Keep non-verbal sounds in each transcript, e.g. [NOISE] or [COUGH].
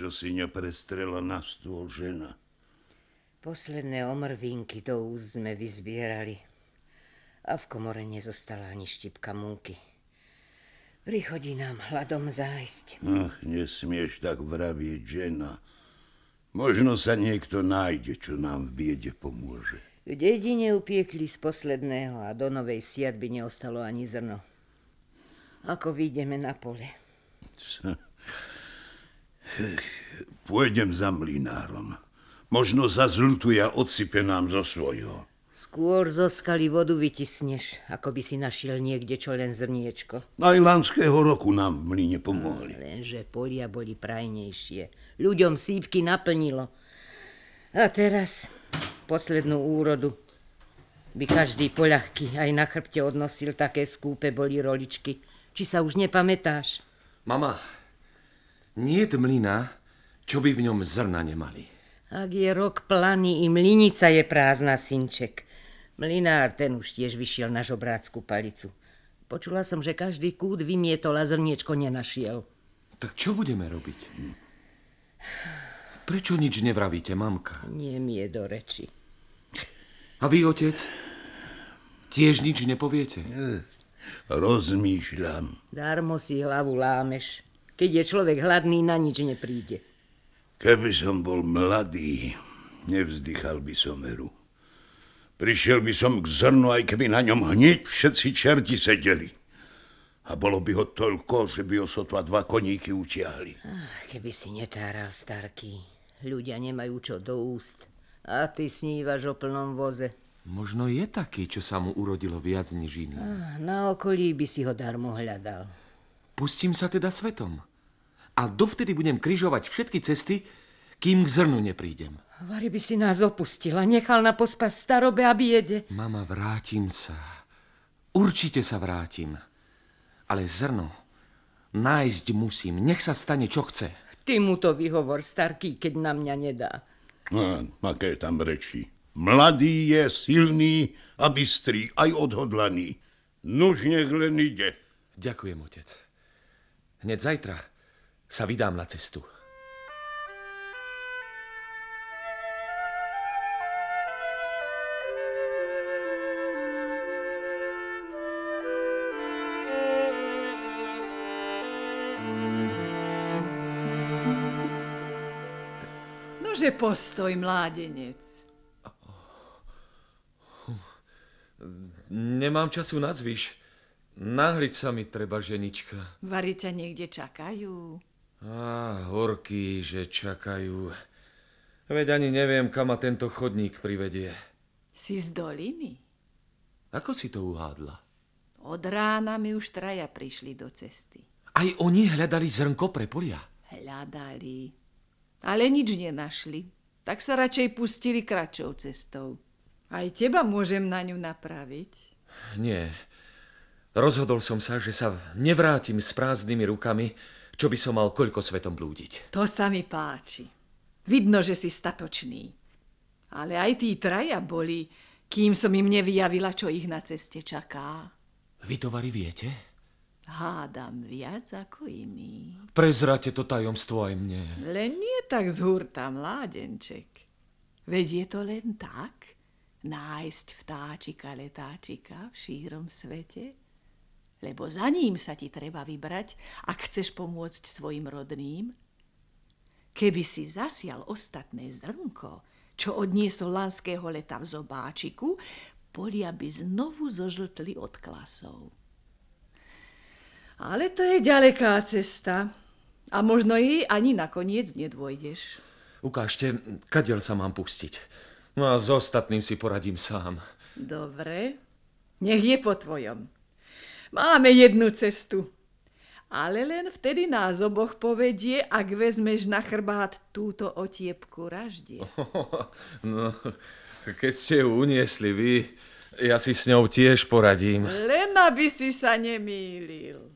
Prečo si neprestrela na stôl žena? Posledné omrvinky do úst sme vyzbierali a v komore nezostala ani štipka múky. Prichodí nám hladom zájsť. Ach, nesmieš tak vravieť, žena. Možno sa niekto nájde, čo nám v biede pomôže. V dedine upiekli z posledného a do novej siadby neostalo ani zrno. Ako vyjdeme na pole? Pôjdem za mlinárom. Možno zazlutuje a odsype nám zo svojho. Skôr zo skaly vodu vytisneš, ako by si našiel niekde čo len zrniečko. Aj lanského roku nám v mlyne pomohli. Lenže polia boli prajnejšie. Ľuďom sípky naplnilo. A teraz poslednú úrodu by každý poľahky aj na chrbte odnosil také skúpe boli roličky. Či sa už nepamätáš? Mama, nie je mlyna, čo by v ňom zrna nemali. Ak je rok planý, i mlinica je prázdna, synček. Mlinár ten už tiež vyšiel na žobrácku palicu. Počula som, že každý kút vymietol a zrniečko nenašiel. Tak čo budeme robiť? Prečo nič nevravíte, mamka? Nie mi je do reči. A vy, otec? Tiež nič nepoviete? Rozmýšľam. Darmo si hlavu lámeš. Keď je človek hladný, na nič nepríde. Keby som bol mladý, nevzdychal by som veru. Prišiel by som k zrnu, aj keby na ňom hneď všetci čerti sedeli. A bolo by ho toľko, že by ho sotva dva koníky utiahli. Ach, keby si netáral, starky. Ľudia nemajú čo do úst. A ty snívaš o plnom voze. Možno je taký, čo sa mu urodilo viac než iný. Ah, na okolí by si ho darmo hľadal. Pustím sa teda svetom. A dovtedy budem kryžovať všetky cesty, kým k zrnu neprídem. Vary by si nás opustil a nechal na pospas starobe a biede. Mama, vrátim sa. Určite sa vrátim. Ale zrno nájsť musím. Nech sa stane, čo chce. Ty mu to vyhovor, starký, keď na mňa nedá. No, aké tam reči. Mladý je silný a bystrý, aj odhodlaný. Nuž nech len ide. Ďakujem, otec. Hneď zajtra sa vydám na cestu. Nože postoj, mládenec. Nemám času na zvyš. Nahliť sa mi treba, ženička. Vary ťa niekde čakajú. Á, horký, že čakajú. Veď ani neviem, kam ma tento chodník privedie. Si z doliny? Ako si to uhádla? Od rána mi už traja prišli do cesty. Aj oni hľadali zrnko pre polia. Hľadali, ale nič nenašli. Tak sa radšej pustili kračou cestou. Aj teba môžem na ňu napraviť. Nie. Rozhodol som sa, že sa nevrátim s prázdnymi rukami, čo by som mal koľko svetom blúdiť. To sa mi páči. Vidno, že si statočný. Ale aj tí traja boli, kým som im nevyjavila, čo ich na ceste čaká. Vy to vari viete? Hádam viac ako iní. Prezrate to tajomstvo aj mne. Len nie tak z hurta, mládenček. Veď je to len tak, nájsť vtáčika letáčika v šírom svete? Lebo za ním sa ti treba vybrať, ak chceš pomôcť svojim rodným. Keby si zasial ostatné zrnko, čo odniesol lanského leta v zobáčiku, polia by znovu zožltli od klasov. Ale to je ďaleká cesta. A možno jej ani nakoniec nedôjdeš. Ukážte, kadiaľ sa mám pustiť. No a s ostatným si poradím sám. Dobre, nech je po tvojom. Máme jednu cestu. Ale len vtedy nás oboch povedie, ak vezmeš na chrbát túto otiepku raždie. [LAUGHS] No, keď ste ju uniesli vy, ja si s ňou tiež poradím. Len aby si sa nemýlil. [LAUGHS]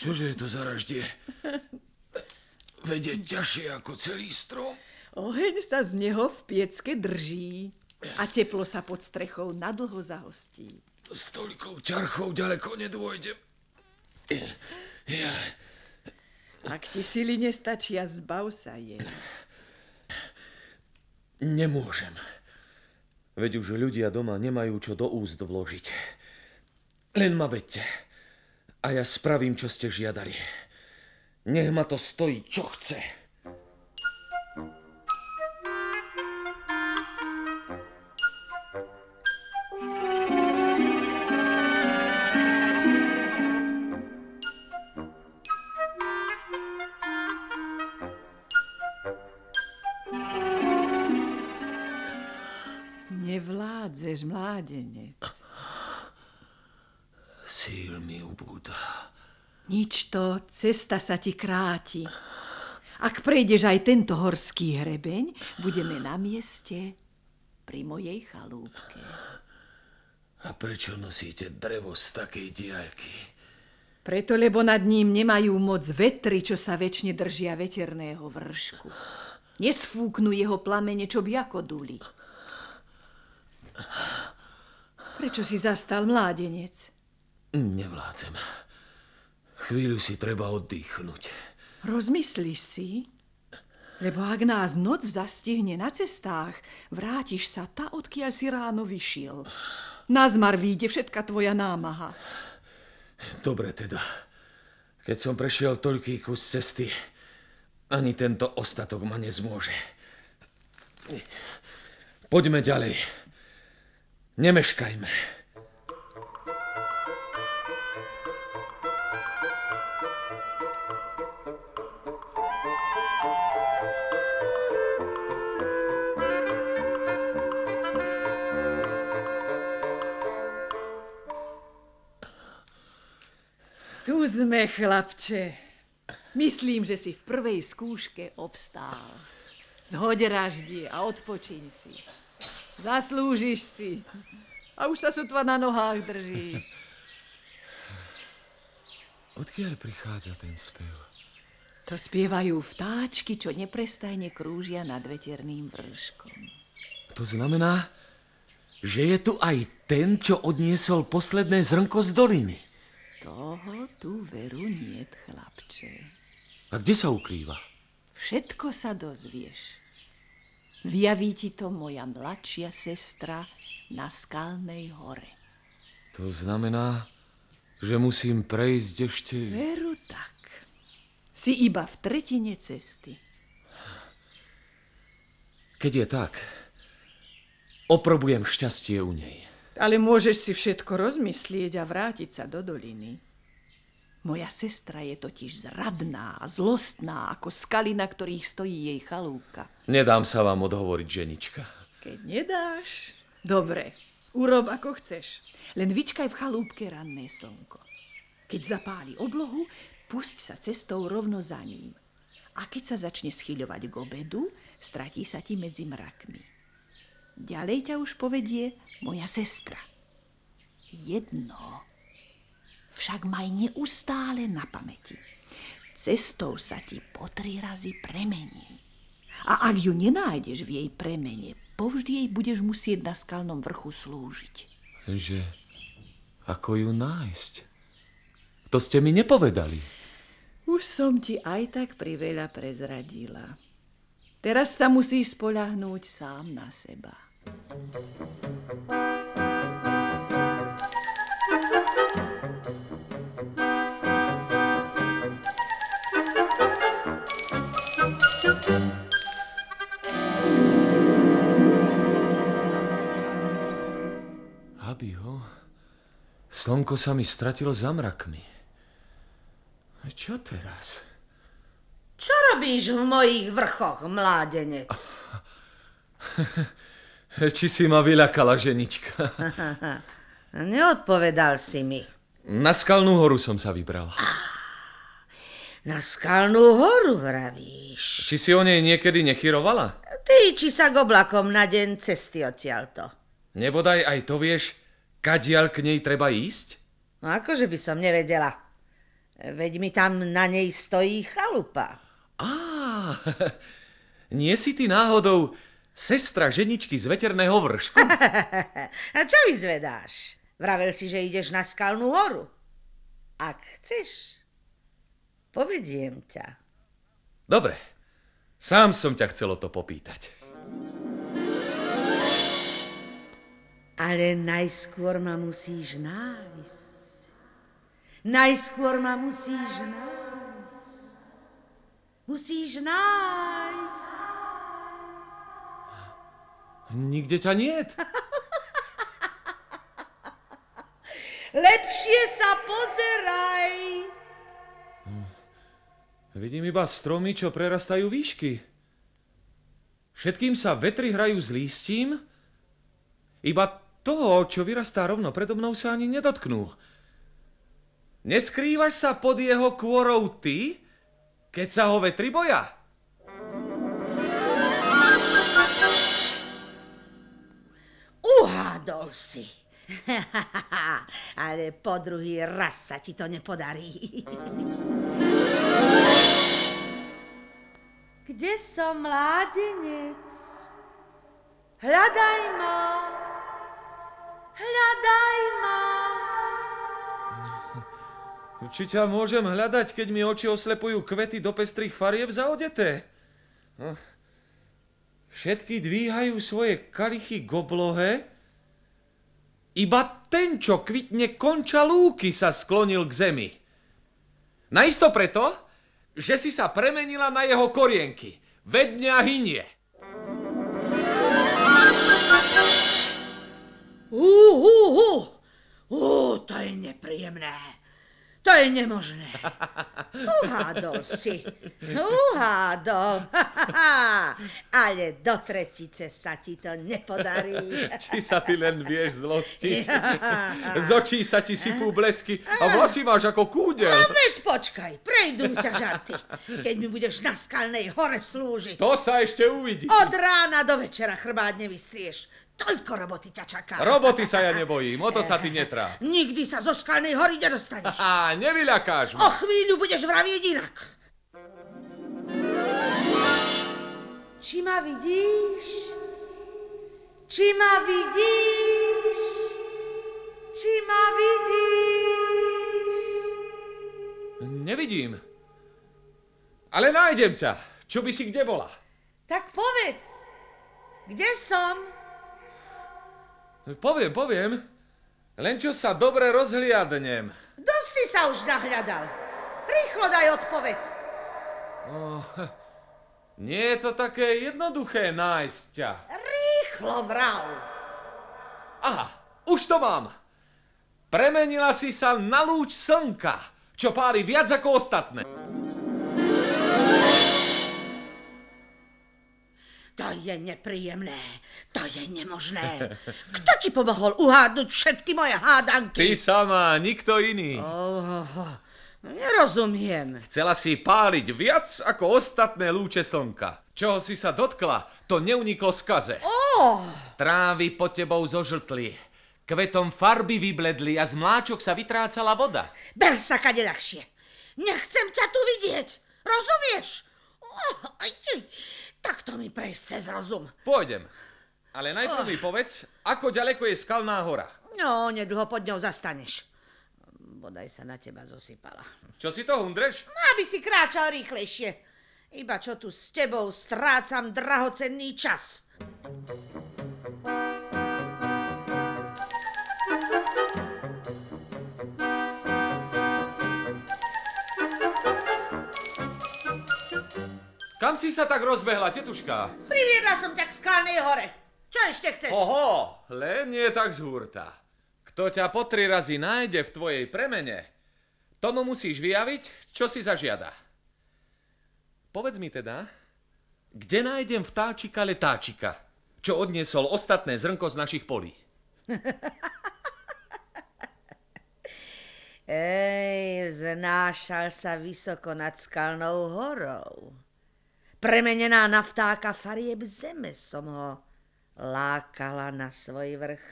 Čože je to za raždie? Vedie ťažšie ako celý strom. Oheň sa z neho v piecke drží a teplo sa pod strechou nadlho zahostí. S toľkou ťarchou ďaleko nedôjdem. Ak ti sily nestačia, zbav sa jej. Nemôžem. Veď už ľudia doma nemajú čo do úst vložiť. Len ma vedte. A ja spravím, čo ste žiadali. Nech ma to stojí, čo chce. Nič to, cesta sa ti kráti. Ak prejdeš aj tento horský hrebeň, budeme na mieste pri mojej chalúbke. A prečo nosíte drevo z takej diaľky? Preto, lebo nad ním nemajú moc vetry, čo sa väčšine držia veterného vršku. Nesfúknú jeho plamene, čo by ako duli. Prečo si zastal, mládenec? Nevládzem. Chvíľu si treba oddychnúť. Rozmyslíš si? Lebo ak nás noc zastihne na cestách, vrátiš sa ta, odkiaľ si ráno vyšiel. Nazmar výjde všetka tvoja námaha. Dobre teda. Keď som prešiel toľký kus cesty, ani tento ostatok ma nezmôže. Poďme ďalej. Nemeškajme. Sme, chlapče. Myslím, že si v prvej skúške obstál. Zhoď raždie a odpočiň si. Zaslúžiš si. A už sa sotva na nohách držíš. Odkiaľ prichádza ten spev? To spievajú vtáčky, čo neprestajne krúžia nad veterným vrškom. To znamená, že je tu aj ten, čo odniesol posledné zrnko z doliny. Toho tu veru niet, chlapče. A kde sa ukrýva? Všetko sa dozvieš. Vyjaví ti to moja mladšia sestra na skalnej hore. To znamená, že musím prejsť ešte... Veru tak. Si iba v tretine cesty. Keď je tak, oprobujem šťastie u nej. Ale môžeš si všetko rozmyslieť a vrátiť sa do doliny. Moja sestra je totiž zradná a zlostná, ako skaly, na ktorých stojí jej chalúbka. Nedám sa vám odhovoriť, ženička. Keď nedáš, dobre, urob ako chceš. Len vyčkaj v chalúbke ranné slnko. Keď zapáli oblohu, pusť sa cestou rovno za ním. A keď sa začne schyľovať k obedu, stratí sa ti medzi mrakmi. Ďalej ťa už povedie moja sestra. Jedno však maj neustále na pamäti. Cestou sa ti po tri razy premení. A ak ju nenájdeš v jej premene, povždy jej budeš musieť na skalnom vrchu slúžiť. Že ako ju nájsť? To ste mi nepovedali. Už som ti aj tak priveľa prezradila. Teraz sa musíš spolahnúť sám na seba. Aby ho... Slnko sa mi stratilo za mrakmi. Čo teraz? Robíš v mojich vrchoch, mládenec? [LAUGHS] Či si ma vyľakala, ženička? [LAUGHS] Neodpovedal si mi. Na skalnú horu som sa vybral. Na skalnú horu vravíš. Či si o nej niekedy nechyrovala? Ty, či sa k oblakom na deň cesty odtiaľto. Nebodaj aj to vieš, kadiaľ k nej treba ísť? No akože by som nevedela. Veď mi tam na nej stojí chalupa. Á, [LAUGHS] nie si ty náhodou sestra ženičky z veterného vršku? [LAUGHS] A čo vyzvedáš? Vravel si, že ideš na skalnú horu. Ak chceš, Povediem ťa. Dobre, sám som ťa chcel o to popýtať. Ale najskôr ma musíš nájsť. Najskôr ma musíš nájsť. Musíš nájsť. Nikde ťa niet. [LAUGHS] Lepšie sa pozeraj. Vidím iba stromy, čo prerastajú výšky. Všetkým sa vetry hrajú s lístím, iba toho, čo vyrastá rovno predo mnou, sa ani nedotknú. Neskrývaš sa pod jeho kôrou ty, keď sa ho vetri boja? Uhádol si. [LAUGHS] Ale po druhý raz sa ti to nepodarí. [LAUGHS] Kde som mládenec? Hľadaj ma. Hľadaj ma. Či ťa môžem hľadať, keď mi oči oslepujú kvety do pestrých farieb zaodeté? No. Všetky dvíhajú svoje kalichy k oblohe, iba ten, čo kvitne konča lúky, sa sklonil k zemi. Najisto preto, že si sa premenila na jeho korienky. Vedňa hynie. Hú, hú, hú. Ú, to je nepríjemné. To je nemožné. Uhádol si. Uhádol. [LAUGHS] Ale do tretice sa ti to nepodarí. [LAUGHS] Či sa ty len vieš zlostiť? [LAUGHS] Z očí sa ti sypú blesky a vlasy máš ako kúdel. A veď počkaj, prejdú ťa žarty, keď mi budeš na skalnej hore slúžiť. To sa ešte uvidí. Od rána do večera chrbát nevystrieš. Toľko roboty ťa čaká. Roboty sa ja nebojím, o to sa ty netrá. Nikdy sa zo skalnej hory nedostaneš. Á, nevyľakáš O ma. chvíľu budeš vravieť inak. Či ma vidíš? Či ma vidíš? Či ma vidíš? Nevidím. Ale nájdem ťa. Čo by si kde bola? Tak povedz, kde som? Poviem, poviem. Len čo sa dobre rozhliadnem. Dosť si sa už nahľadal. Rýchlo daj odpoveď. Oh, [LAUGHS] nie je to také jednoduché nájsť ťa. Rýchlo vrav. Aha, už to mám. Premenila si sa na lúč slnka, čo páli viac ako ostatné. To je nepríjemné. To je nemožné. [LAUGHS] Kto ti pomohol uhádnuť všetky moje hádanky? Ty sama, nikto iný. Oh, nerozumiem. Chcela si páliť viac ako ostatné lúče slnka. Čoho si sa dotkla, to neuniklo skaze. Oh, Trávy pod tebou zožltli. Kvetom farby vybledli a z mláčok sa vytrácala voda. ber sa kade ľahšie. Nechcem ťa tu vidieť. Rozumieš? Oh, aj, takto mi prejsť cez rozum. Pôjdem. Ale najprv mi povedz, ako ďaleko je skalná hora. No, nedlho pod ňou zastaneš. Bodaj sa na teba zosypala. Čo si to hundreš? Aby si kráčal rýchlejšie. Iba čo tu s tebou strácam drahocenný čas. Kam si sa tak rozbehla, tetuška? Priviedla som ťa k skalnej hore. Čo ešte chceš? Oho, len nie tak z hurta. Kto ťa po tri razy nájde v tvojej premene, tomu musíš vyjaviť, čo si zažiada. Povedz mi teda, kde nájdem vtáčika letáčika, čo odniesol ostatné zrnko z našich polí? [LAUGHS] Ej, vznášal sa vysoko nad skalnou horou. Premenená na vtáka farieb zeme som ho lákala na svoj vrch.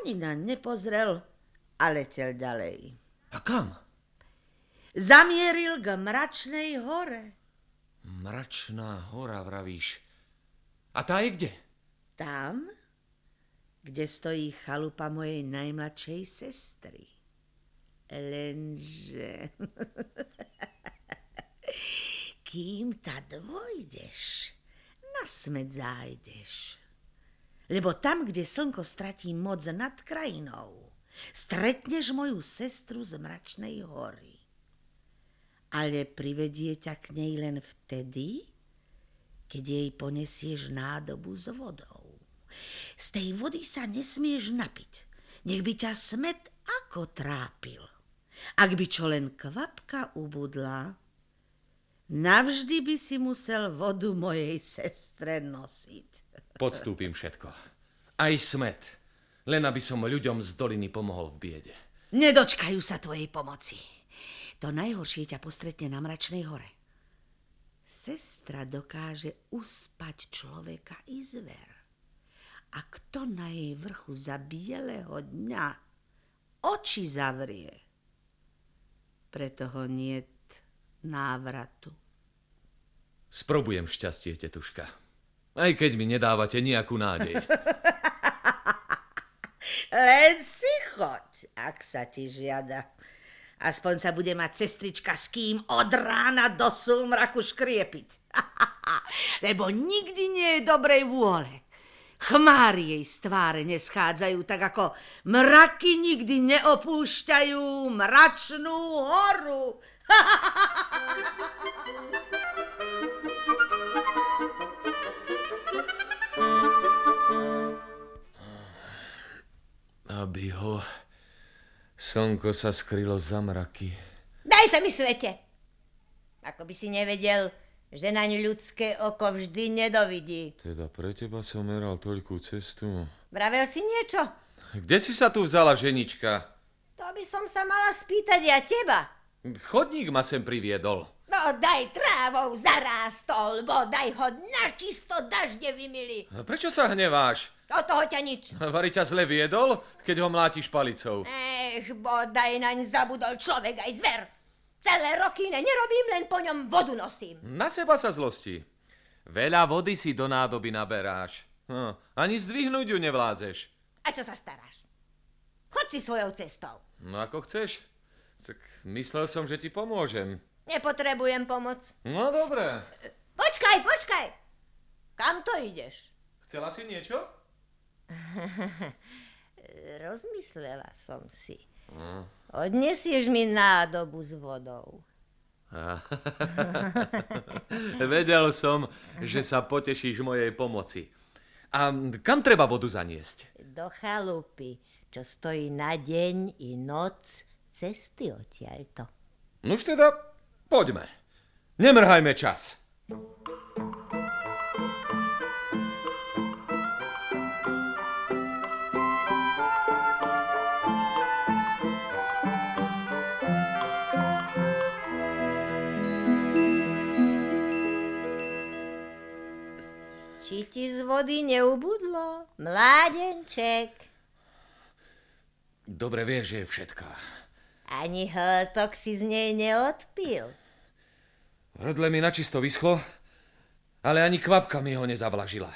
Ani na nepozrel a letel ďalej. A kam? Zamieril k mračnej hore. Mračná hora, vravíš. A tá je kde? Tam, kde stojí chalupa mojej najmladšej sestry. Lenže... [LAUGHS] Kým ta dvojdeš, na smet zájdeš. Lebo tam, kde slnko stratí moc nad krajinou, stretneš moju sestru z mračnej hory. Ale privedie ťa k nej len vtedy, keď jej ponesieš nádobu s vodou. Z tej vody sa nesmieš napiť. Nech by ťa smet ako trápil. Ak by čo len kvapka ubudla, navždy by si musel vodu mojej sestre nosiť. Podstúpim všetko. Aj smet. Len aby som ľuďom z doliny pomohol v biede. Nedočkajú sa tvojej pomoci. To najhoršie ťa postretne na mračnej hore. Sestra dokáže uspať človeka i zver. A kto na jej vrchu za bieleho dňa oči zavrie, preto ho niet návratu. Sprobujem šťastie, tetuška. Aj keď mi nedávate nejakú nádej. [LAUGHS] Len si choď, ak sa ti žiada. Aspoň sa bude mať sestrička s kým od rána do súmraku škriepiť. [LAUGHS] Lebo nikdy nie je dobrej vôle. Chmári jej z tváre neschádzajú, tak ako mraky nikdy neopúšťajú mračnú horu. [LAUGHS] Aby ho... Slnko sa skrylo za mraky. Daj sa mi svete. Ako by si nevedel, že naň ľudské oko vždy nedovidí. Teda pre teba som meral toľkú cestu. Vravel si niečo? Kde si sa tu vzala, ženička? To by som sa mala spýtať ja teba. Chodník ma sem priviedol. No daj trávou zarástol, bo daj ho na čisto dažde vymili. A prečo sa hneváš? Do toho ťa nič. Vary ťa zle viedol, keď ho mlátiš palicou. Ech, bodaj naň zabudol človek aj zver. Celé roky ne, nerobím, len po ňom vodu nosím. Na seba sa zlosti. Veľa vody si do nádoby naberáš. No, ani zdvihnúť ju nevládzeš. A čo sa staráš? Choď si svojou cestou. No ako chceš. Tak myslel som, že ti pomôžem. Nepotrebujem pomoc. No dobre. Počkaj, počkaj. Kam to ideš? Chcela si niečo? [LAUGHS] Rozmyslela som si. Odnesieš mi nádobu s vodou. [LAUGHS] Vedel som, že sa potešíš mojej pomoci. A kam treba vodu zaniesť? Do chalupy, čo stojí na deň i noc cesty odtiaľto. Nuž teda, poďme. Nemrhajme čas. Či ti z vody neubudlo, mládenček? Dobre vieš, že je všetká. Ani hltok si z nej neodpil. Hrdle mi načisto vyschlo, ale ani kvapka mi ho nezavlažila.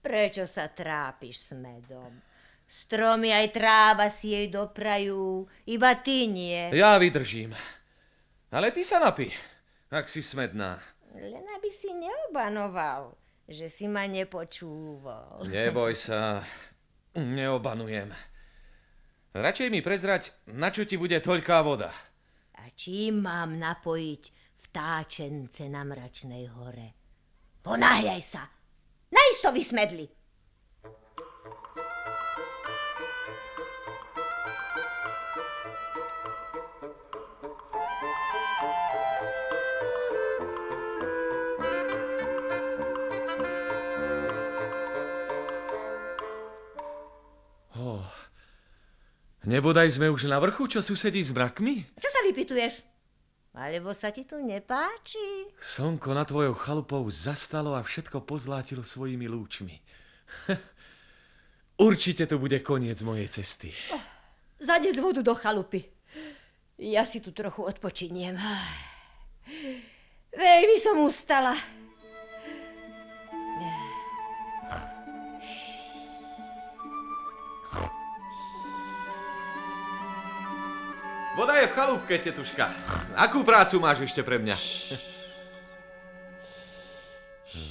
Prečo sa trápiš s medom? Stromy aj tráva si jej doprajú, iba ty nie. Ja vydržím. Ale ty sa napí, ak si smedná. Len aby si neobanoval, že si ma nepočúval. Neboj sa, neobanujem. Radšej mi prezrať, na čo ti bude toľká voda. A čím mám napojiť vtáčence na mračnej hore? Ponáhľaj sa! Najisto vysmedli! Nebodaj sme už na vrchu, čo susedí s mrakmi? Čo sa vypituješ? Alebo sa ti tu nepáči? Slnko na tvojou chalupou zastalo a všetko pozlátilo svojimi lúčmi. [LAUGHS] Určite to bude koniec mojej cesty. Zades vodu do chalupy. Ja si tu trochu odpočiniem. Veľmi som ustala. Voda je v chalúbke, tetuška. Akú prácu máš ešte pre mňa?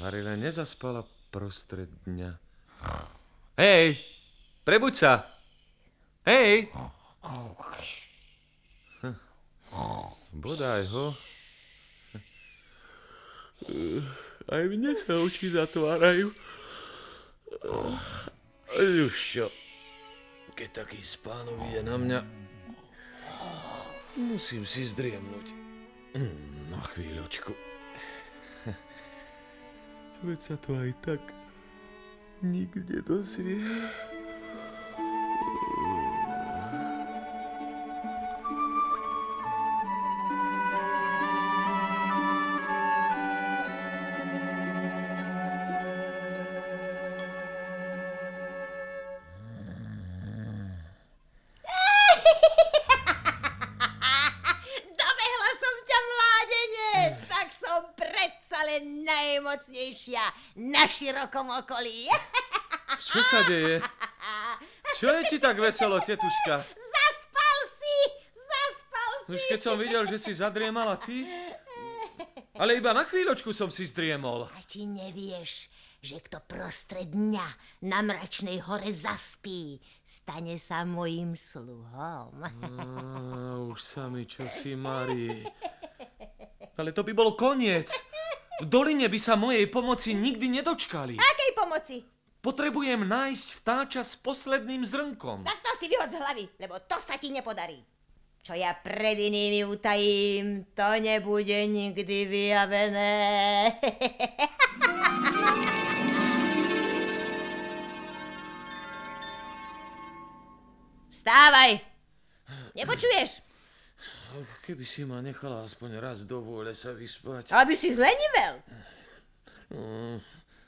Varile nezaspala prostred dňa. Hej, prebuď sa. Hej. Hm. Bodaj ho. Aj mne sa oči zatvárajú. Ľušťo, keď taký spánok ide na mňa, musím si zdriemnúť. Mm, Na chvíľočku. Veď sa to aj tak nikde dozvie. Na širokom okolí. [LAUGHS] Čo sa deje? Čo je ti tak veselo, tetuška? Zaspal si, zaspal si. Už keď som videl, že si zadriemala ty? Ale iba na chvíľočku som si zdriemol. A či nevieš, že kto prostred dňa na mračnej hore zaspí, stane sa mojím sluhom. Á, už sa mi čosi marí. [LAUGHS] Ale to by bol koniec. V doline by sa mojej pomoci nikdy nedočkali. Akej pomoci? Potrebujem nájsť vtáča s posledným zrnkom. Tak to si vyhod z hlavy, lebo to sa ti nepodarí. Čo ja pred inými utajím, to nebude nikdy vyjavené. [LAUGHS] Vstávaj! Nepočuješ? Keby si ma nechala aspoň raz do vôle sa vyspať. Aby si zlenivel. Mm,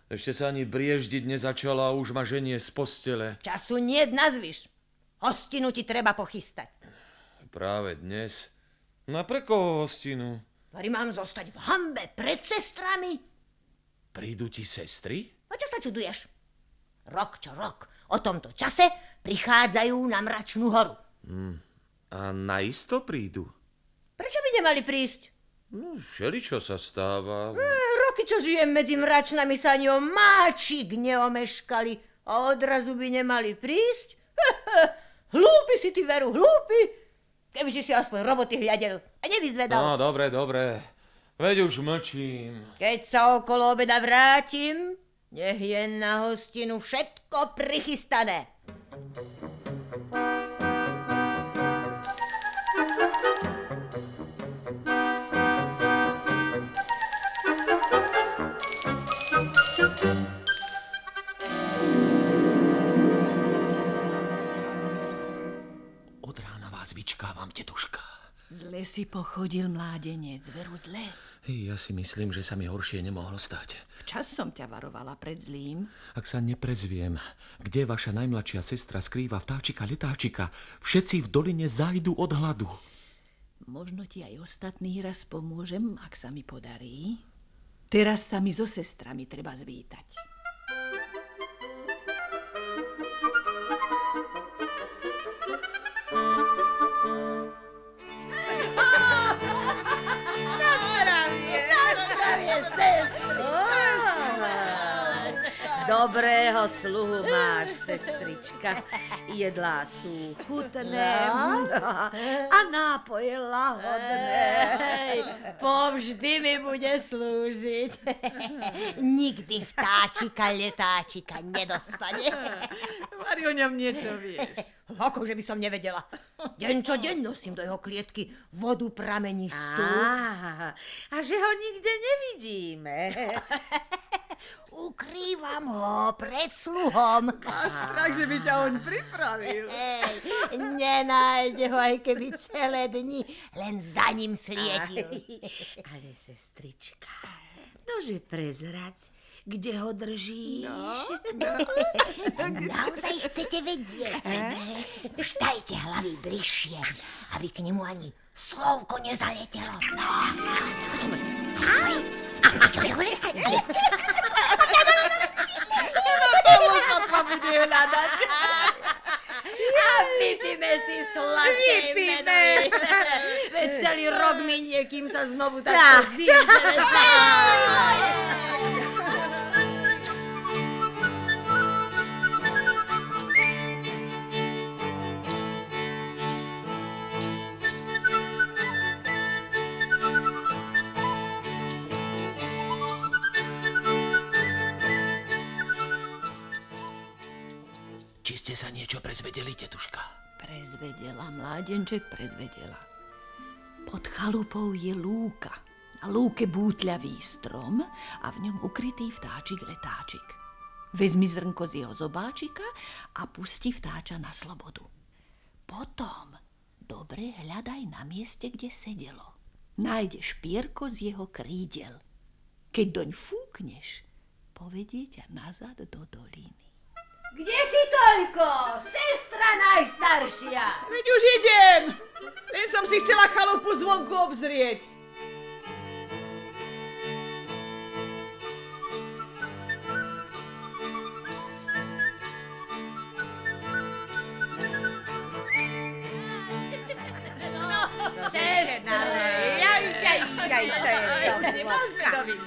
Ešte sa ani brieždiť nezačala a už ma ženie z postele. Času nie nazviš. Hostinu ti treba pochystať. Práve dnes. Na pre koho hostinu? Ktorý mám zostať v hambe pred sestrami? Prídu ti sestry? A čo sa čuduješ? Rok čo rok o tomto čase prichádzajú na mračnú horu. A naisto prídu. Prečo by nemali prísť? No, všeličo sa stáva. Eh, Roky, čo žijem medzi mračnami, sa ani o máčik neomeškali a odrazu by nemali prísť? [LAUGHS] hlúpi si ty, Veru, hlúpi. Keby si si aspoň roboty hľadel a nevyzvedal. No, dobre, dobre. Veď už mlčím. Keď sa okolo obeda vrátim, nech je na hostinu všetko prichystané. Od si pochodil, mládenec, veru zle. Ja si myslím, že sa mi horšie nemohlo stať. Včas som ťa varovala pred zlým. Ak sa neprezviem, kde vaša najmladšia sestra skrýva vtáčika letáčika, všetci v doline zajdu od hladu. Možno ti aj ostatný raz pomôžem, ak sa mi podarí. Teraz sa mi so sestrami treba zvítať. Dobrého sluhu máš, sestrička. Jedlá sú chutné a nápoje lahodné. Hej, povždy mi bude slúžiť. Nikdy vtáčika, letáčika nedostane. Mari o ňom niečo vieš. Akože by som nevedela. Deň čo deň nosím do jeho klietky vodu pramenistú. Á, a že ho nikde nevidíme. [LAUGHS] Ukrývam ho pred sluhom. Máš strach, že by ťa on pripravil. [LAUGHS] Hej, nenájde ho, aj keby celé dni len za ním slietil. Ale sestrička, nože prezrať, kde ho držíš? No, [LAUGHS] Naozaj chcete vedieť? Štajte hlavy bližšie, aby k nemu ani slovko nezaletelo. Komu sotva bude hľadať? A vypíme si ty sladkej Vypíme. Veď celý rok minie, kým sa znovu Tak. takto zídeme. [LAUGHS] prezvedeli, tetuška? Prezvedela, mládenček prezvedela. Pod chalupou je lúka. Na lúke bútľavý strom a v ňom ukrytý vtáčik letáčik. Vezmi zrnko z jeho zobáčika a pusti vtáča na slobodu. Potom dobre hľadaj na mieste, kde sedelo. Nájdeš pierko z jeho krídel. Keď doň fúkneš, povedie ťa nazad do doliny. Kde si toľko? Sestra najstaršia. Veď už idem! Len som si chcela chalupu zvonku obzrieť.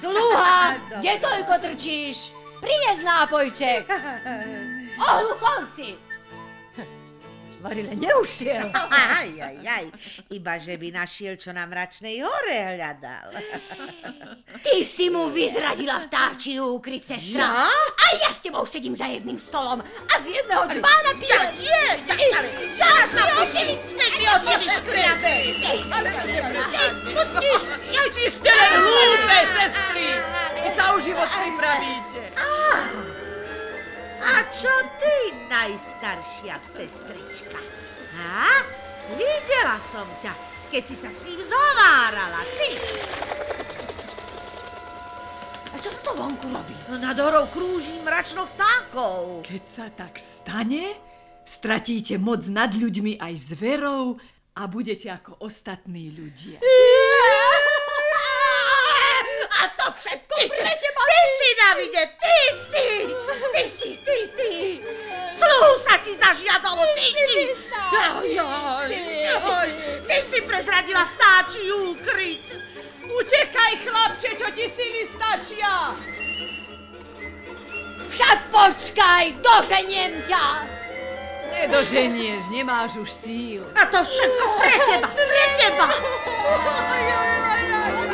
Sluha, kde toľko trčíš? Prines nápojček. [LAUGHS] Ohluchol si. Varile neušiel. Aj, aj, aj. Iba, že by našiel, čo na mračnej hore hľadal. Ty si mu vyzradila vtáči úkryt, sestra. A ja s tebou sedím za jedným stolom a z jedného čbána pijem. Je, ja, ale... Zavri oči! Veď mi oči vyškriabe. Ja či ste len hlúpe, sestry! Keď sa o život pripravíte. Čo ty, najstaršia sestrička? Ha? Videla som ťa, keď si sa s ním zhovárala, ty. A čo sa to vonku robí? No nad horou krúži mračno vtákov. Keď sa tak stane, stratíte moc nad ľuďmi aj zverou a budete ako ostatní ľudia. A to všetko pre teba. Ty si na vide, ty, ty, ty si, ty, ty. Sluhu sa ti zažiadalo, ty, ty. Joj, joj, joj. Ty si prezradila vtáči úkryt. Utekaj, chlapče, čo ti sily stačia! Však počkaj, doženiem ťa. Nedoženieš, nemáš už síl. A to všetko pre teba, pre teba. Nechajte,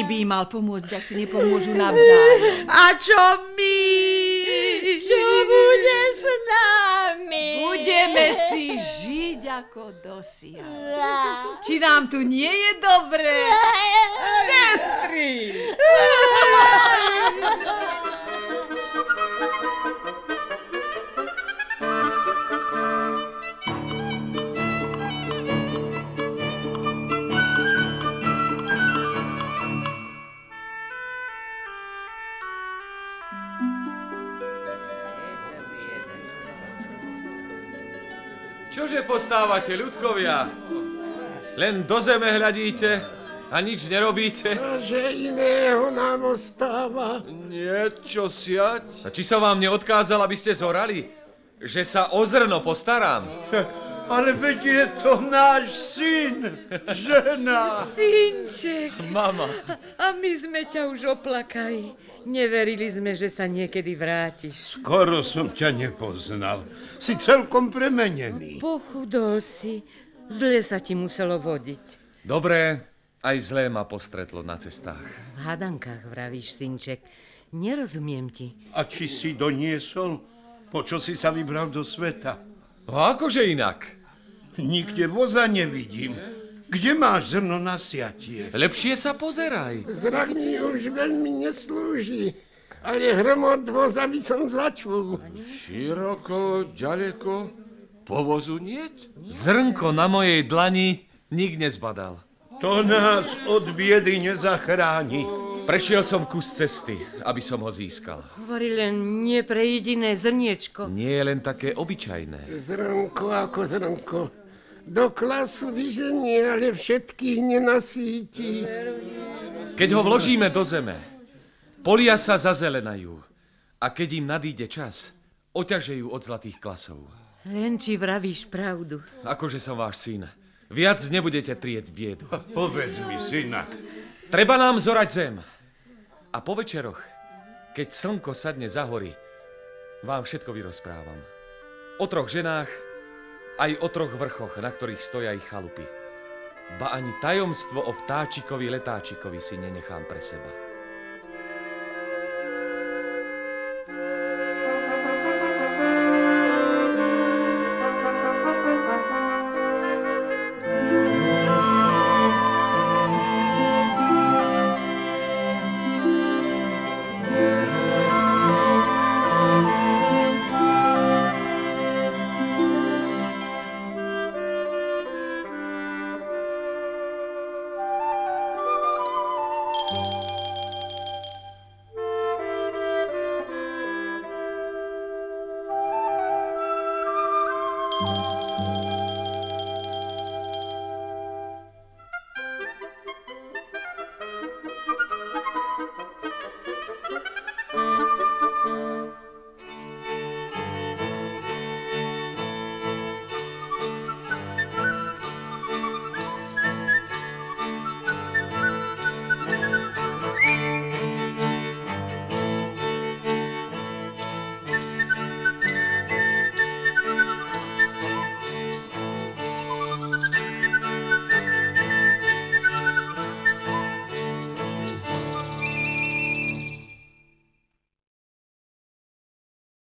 Iný by im mal pomôcť, ak si nepomôžu navzájom? A čo my? Čo bude s nami? Budeme si žiť ako dosiaľ. Či nám tu nie je dobre? Sestry! Čože postávate, ľudkovia? Len do zeme hľadíte a nič nerobíte? že iného nám ostáva. Niečo siať? A či som vám neodkázal, aby ste zorali? Že sa o zrno postarám? [LAUGHS] Ale veď je to náš syn, žena. Synček, Mama, a my sme ťa už oplakali. Neverili sme, že sa niekedy vrátiš. Skoro som ťa nepoznal. Si celkom premenený. Pochudol si. Zle sa ti muselo vodiť. Dobré, aj zlé ma postretlo na cestách. V hadankách vravíš, synček. Nerozumiem ti. A či si doniesol? Po čo si sa vybral do sveta? No akože inak? Nikde voza nevidím. Kde máš zrno na siatie? Lepšie sa pozeraj. Zrak mi už veľmi neslúži, ale hromot voza by som začul. Široko, ďaleko, povozu niet? Zrnko na mojej dlani nik nezbadal. To nás od biedy nezachráni. Prešiel som kus cesty, aby som ho získal. Hovorí len nie pre jediné zrniečko. Nie je len také obyčajné. Zrnko ako zrnko. Do klasu vyženie, ale všetkých nenasíti. Keď ho vložíme do zeme, polia sa zazelenajú a keď im nadíde čas, oťažejú od zlatých klasov. Len či vravíš pravdu. Akože som váš syn. Viac nebudete trieť biedu. [LAUGHS] Povedz mi, synak, Treba nám zorať zem. A po večeroch, keď slnko sadne za hory, vám všetko vyrozprávam. O troch ženách, aj o troch vrchoch, na ktorých stoja ich chalupy. Ba ani tajomstvo o vtáčikovi letáčikovi si nenechám pre seba.